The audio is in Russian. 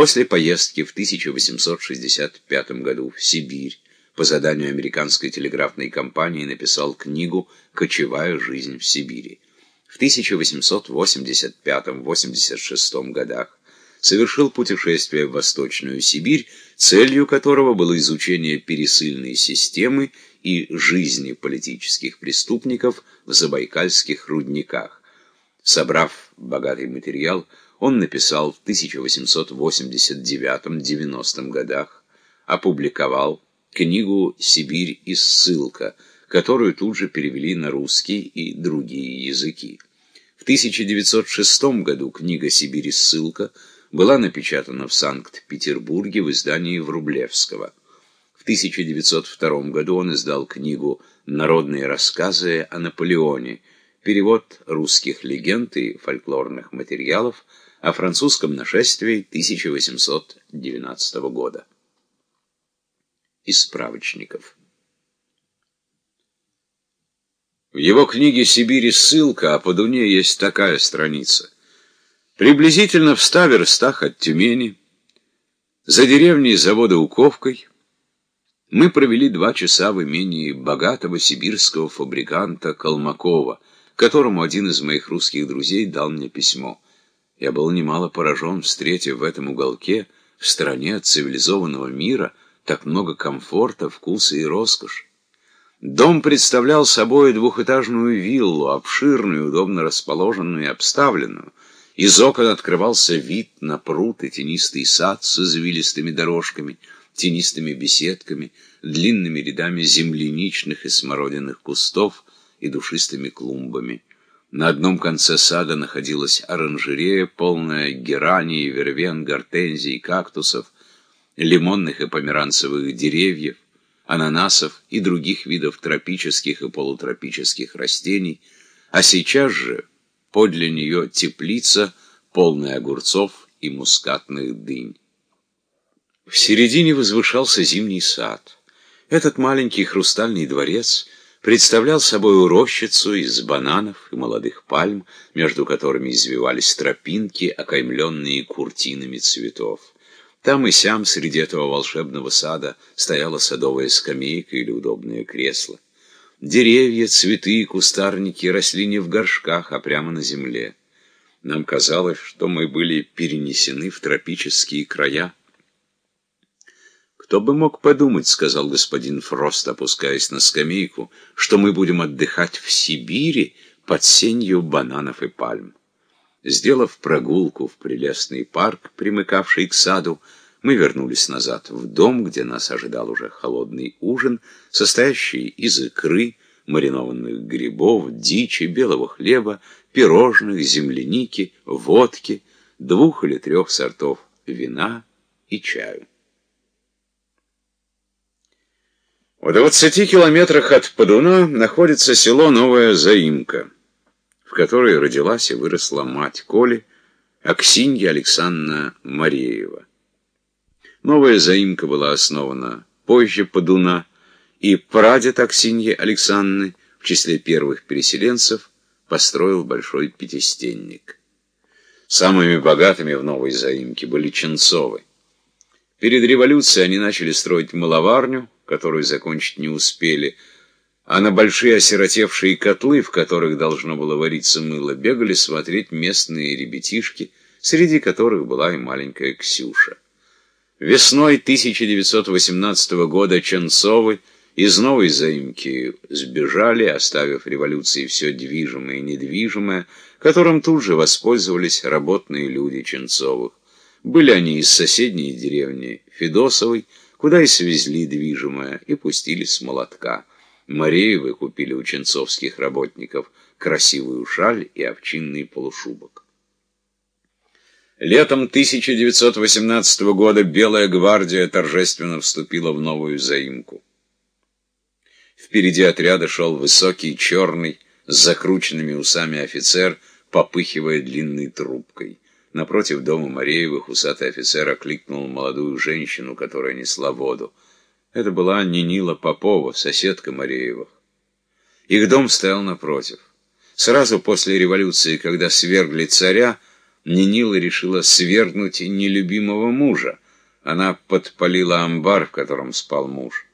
После поездки в 1865 году в Сибирь по заданию американской телеграфной компании написал книгу «Кочевая жизнь в Сибири». В 1885-86 годах совершил путешествие в Восточную Сибирь, целью которого было изучение пересыльной системы и жизни политических преступников в забайкальских рудниках. Собрав богатый материал, он написал в 1889-90 годах, опубликовал книгу «Сибирь и ссылка», которую тут же перевели на русский и другие языки. В 1906 году книга «Сибирь и ссылка» была напечатана в Санкт-Петербурге в издании Врублевского. В 1902 году он издал книгу «Народные рассказы о Наполеоне», перевод русских легенд и фольклорных материалов о французском нашествии 1819 года. Из справочников. В его книге «Сибирь и ссылка» о Подуне есть такая страница. Приблизительно в ста верстах от Тюмени, за деревней завода Уковкой, мы провели два часа в имении богатого сибирского фабриканта Колмакова, которому один из моих русских друзей дал мне письмо. Я был немало поражен, встретив в этом уголке, в стране цивилизованного мира, так много комфорта, вкуса и роскоши. Дом представлял собой двухэтажную виллу, обширную, удобно расположенную и обставленную. Из окон открывался вид на пруд и тенистый сад с извилистыми дорожками, тенистыми беседками, длинными рядами земляничных и смородиных кустов и душистыми клумбами. На одном конце сада находилась оранжерея, полная гераний, вервен, гортензий, кактусов, лимонных и померанцевых деревьев, ананасов и других видов тропических и полутропических растений, а сейчас же подле нее теплица, полная огурцов и мускатных дынь. В середине возвышался зимний сад. Этот маленький хрустальный дворец — представлял собой рощицу из бананов и молодых пальм, между которыми извивались тропинки, окаймленные куртинами цветов. Там и сям среди этого волшебного сада стояла садовая скамейка или удобное кресло. Деревья, цветы и кустарники росли не в горшках, а прямо на земле. Нам казалось, что мы были перенесены в тропические края. «Кто бы мог подумать, — сказал господин Фрост, опускаясь на скамейку, — что мы будем отдыхать в Сибири под сенью бананов и пальм». Сделав прогулку в прелестный парк, примыкавший к саду, мы вернулись назад в дом, где нас ожидал уже холодный ужин, состоящий из икры, маринованных грибов, дичи, белого хлеба, пирожных, земляники, водки, двух или трех сортов вина и чаю. В 20 километрах от Подуна находится село Новая Заимка, в которой родилась и выросла мать Коли, Аксинья Александровна Мареева. Новая Заимка была основана позже Подуна, и прадед Аксиньи Александровны в числе первых переселенцев построил большой пятистенник. Самыми богатыми в Новой Заимке были Ченцовы. Перед революцией они начали строить маловарню, которую закончить не успели, а на большие осиротевшие котлы, в которых должно было вариться мыло, бегали смотреть местные ребятишки, среди которых была и маленькая Ксюша. Весной 1918 года Ченцовы из новой заимки сбежали, оставив революции все движимое и недвижимое, которым тут же воспользовались работные люди Ченцовых. Были они из соседней деревни Федосовой, куда и свезли движимое, и пустили с молотка. Мареевы купили у ченцовских работников красивую шаль и овчинный полушубок. Летом 1918 года Белая гвардия торжественно вступила в новую заимку. Впереди отряда шел высокий, черный, с закрученными усами офицер, попыхивая длинной трубкой. Напротив дома Мареевых усатый офицер окликнул молодую женщину, которая несла воду. Это была Нинила Попова, соседка Мареевых. Их дом стоял напротив. Сразу после революции, когда свергли царя, Нинила решила свергнуть нелюбимого мужа. Она подпалила амбар, в котором спал муж.